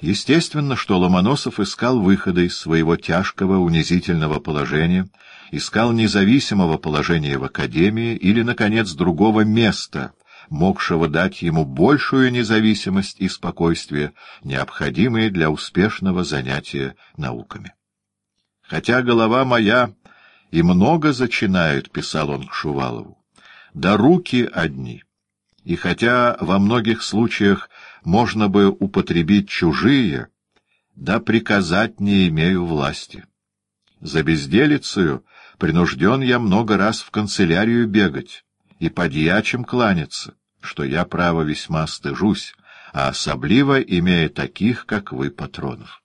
Естественно, что Ломоносов искал выхода из своего тяжкого, унизительного положения, искал независимого положения в Академии или, наконец, другого места, могшего дать ему большую независимость и спокойствие, необходимые для успешного занятия науками. «Хотя голова моя и много зачинает», — писал он к Шувалову, — «да руки одни». И хотя во многих случаях можно бы употребить чужие, да приказать не имею власти. За безделицею принужден я много раз в канцелярию бегать и подьячим кланяться, что я, право, весьма стыжусь, а особливо имея таких, как вы, патронов.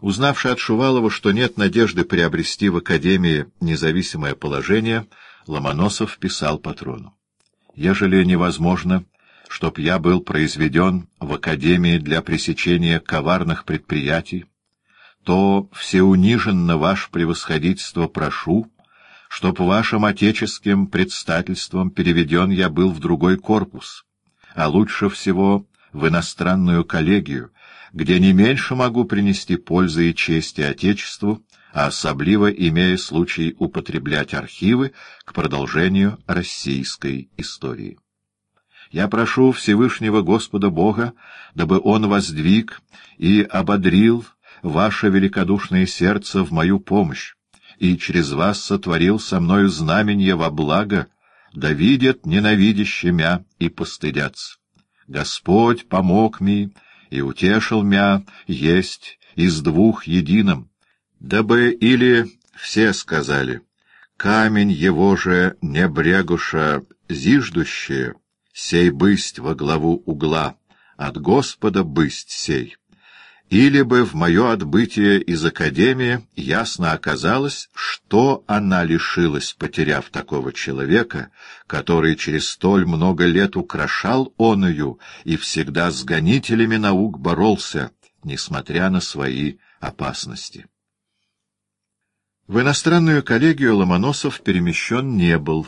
Узнавши от Шувалова, что нет надежды приобрести в Академии независимое положение, Ломоносов писал патрону. «Ежели невозможно, чтоб я был произведен в Академии для пресечения коварных предприятий, то всеуниженно ваше превосходительство прошу, чтоб вашим отеческим предстательством переведен я был в другой корпус, а лучше всего в иностранную коллегию, где не меньше могу принести пользы и чести Отечеству, а особливо имея случай употреблять архивы к продолжению российской истории. Я прошу Всевышнего Господа Бога, дабы Он воздвиг и ободрил ваше великодушное сердце в мою помощь, и через вас сотворил со мною знаменье во благо, да видят ненавидящие и постыдятся. Господь помог ми и утешил мя есть из двух единым, дабы или все сказали, камень его же не брегуша зиждущие, сей бысть во главу угла, от Господа бысть сей. Или бы в мое отбытие из Академии ясно оказалось, что она лишилась, потеряв такого человека, который через столь много лет украшал оною и всегда с гонителями наук боролся, несмотря на свои опасности. В иностранную коллегию Ломоносов перемещен не был,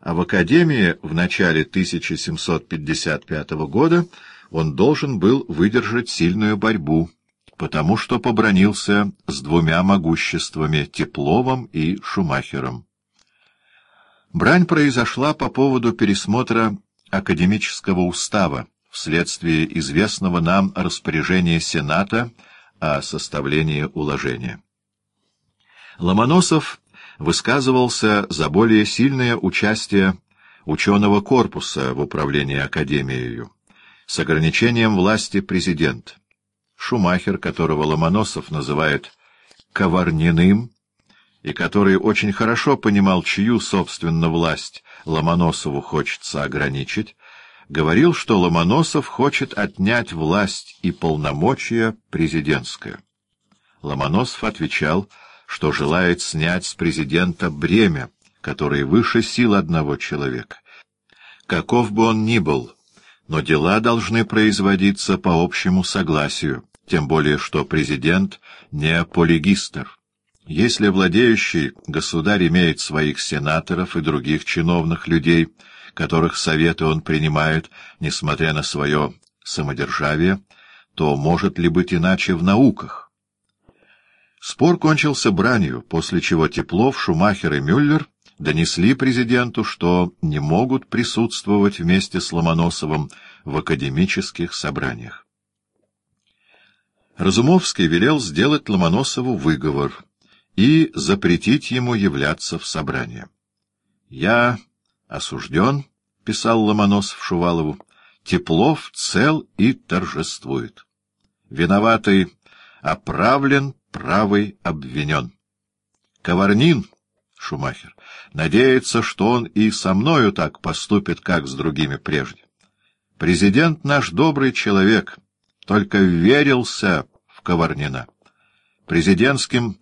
а в Академии в начале 1755 года он должен был выдержать сильную борьбу, потому что побронился с двумя могуществами — Тепловым и Шумахером. Брань произошла по поводу пересмотра академического устава вследствие известного нам распоряжения Сената о составлении уложения. Ломоносов высказывался за более сильное участие ученого корпуса в управлении Академией с ограничением власти президента. Шумахер, которого Ломоносов называет «коварниным», и который очень хорошо понимал, чью, собственно, власть Ломоносову хочется ограничить, говорил, что Ломоносов хочет отнять власть и полномочия президентское. Ломоносов отвечал — что желает снять с президента бремя, которое выше сил одного человека. Каков бы он ни был, но дела должны производиться по общему согласию, тем более что президент не полигистр. Если владеющий государь имеет своих сенаторов и других чиновных людей, которых советы он принимает, несмотря на свое самодержавие, то может ли быть иначе в науках? Спор кончился бранью, после чего Теплов, Шумахер и Мюллер донесли президенту, что не могут присутствовать вместе с Ломоносовым в академических собраниях. Разумовский велел сделать Ломоносову выговор и запретить ему являться в собрание. «Я осужден», — писал Ломоносов Шувалову, — «Теплов цел и торжествует. Виноватый оправлен правый обвинен. Коварнин, Шумахер, надеется, что он и со мною так поступит, как с другими прежде. Президент наш добрый человек, только верился в Коварнина. Президентским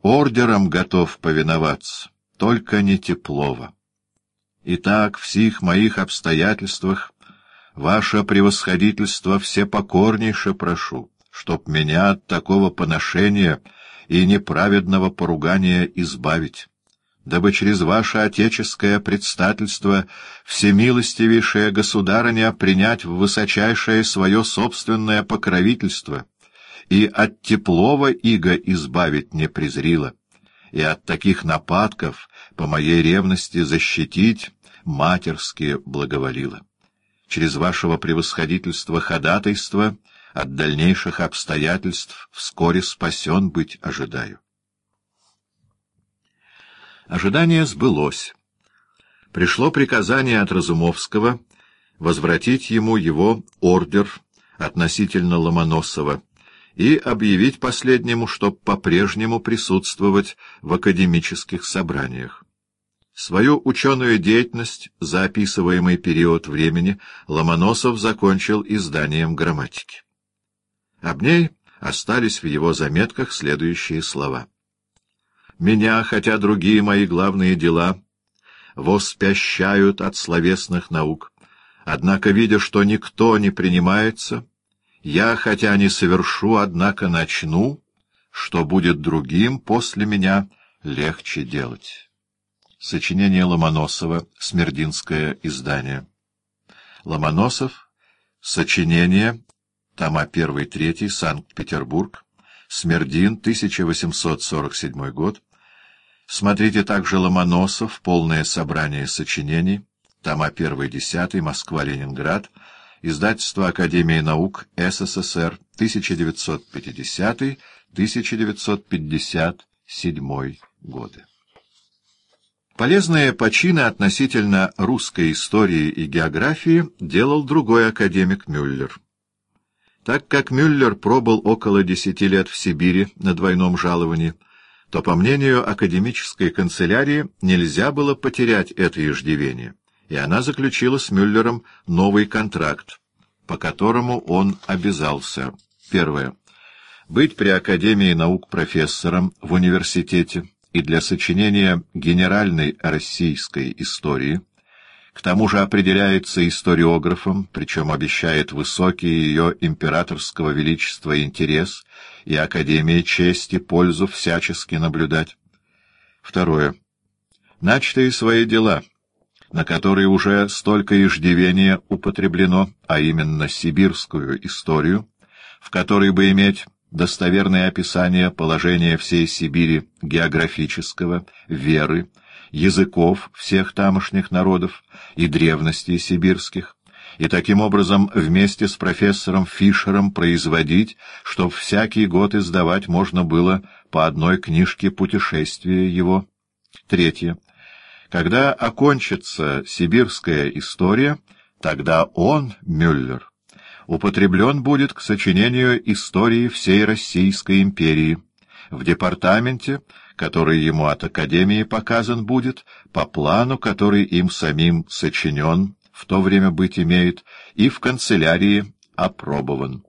ордером готов повиноваться, только не Теплова. Итак, в сих моих обстоятельствах ваше превосходительство все покорнейше прошу чтоб меня от такого поношения и неправедного поругания избавить. дабы через ваше отеческое предстательство всемилостивейшая государыня принять в высочайшее свое собственное покровительство и от теплого иго избавить не презрила, и от таких нападков по моей ревности защитить матерски благоволила. Через вашего превосходительства ходатайства от дальнейших обстоятельств вскоре спасен быть ожидаю. Ожидание сбылось. Пришло приказание от Разумовского возвратить ему его ордер относительно Ломоносова и объявить последнему, чтоб по-прежнему присутствовать в академических собраниях. Свою ученую деятельность за описываемый период времени Ломоносов закончил изданием грамматики. Об ней остались в его заметках следующие слова. Меня, хотя другие мои главные дела воспящают от словесных наук, однако, видя, что никто не принимается, я, хотя не совершу, однако начну, что будет другим после меня легче делать. Сочинение Ломоносова, Смердинское издание. Ломоносов, сочинение, тома 1-3, Санкт-Петербург, Смердин, 1847 год, Смотрите также Ломоносов, полное собрание сочинений, тома 1-10, Москва-Ленинград, издательство Академии наук СССР, 1950-1957 годы. Полезные почины относительно русской истории и географии делал другой академик Мюллер. Так как Мюллер пробыл около десяти лет в Сибири на двойном жаловании, то, по мнению академической канцелярии, нельзя было потерять это иждивение, и она заключила с Мюллером новый контракт, по которому он обязался. Первое. Быть при Академии наук профессором в университете и для сочинения генеральной российской истории, к тому же определяется историографом, причем обещает высокий ее императорского величества интерес и Академии чести пользу всячески наблюдать. Второе. Начатые свои дела, на которые уже столько иждивения употреблено, а именно сибирскую историю, в которой бы иметь достоверное описание положения всей Сибири географического, веры, языков всех тамошних народов и древностей сибирских, и таким образом вместе с профессором Фишером производить, чтоб всякий год издавать можно было по одной книжке путешествия его. Третье. Когда окончится сибирская история, тогда он, Мюллер, употреблен будет к сочинению истории всей Российской империи в департаменте, который ему от Академии показан будет, по плану, который им самим сочинен, в то время быть имеет, и в канцелярии опробован.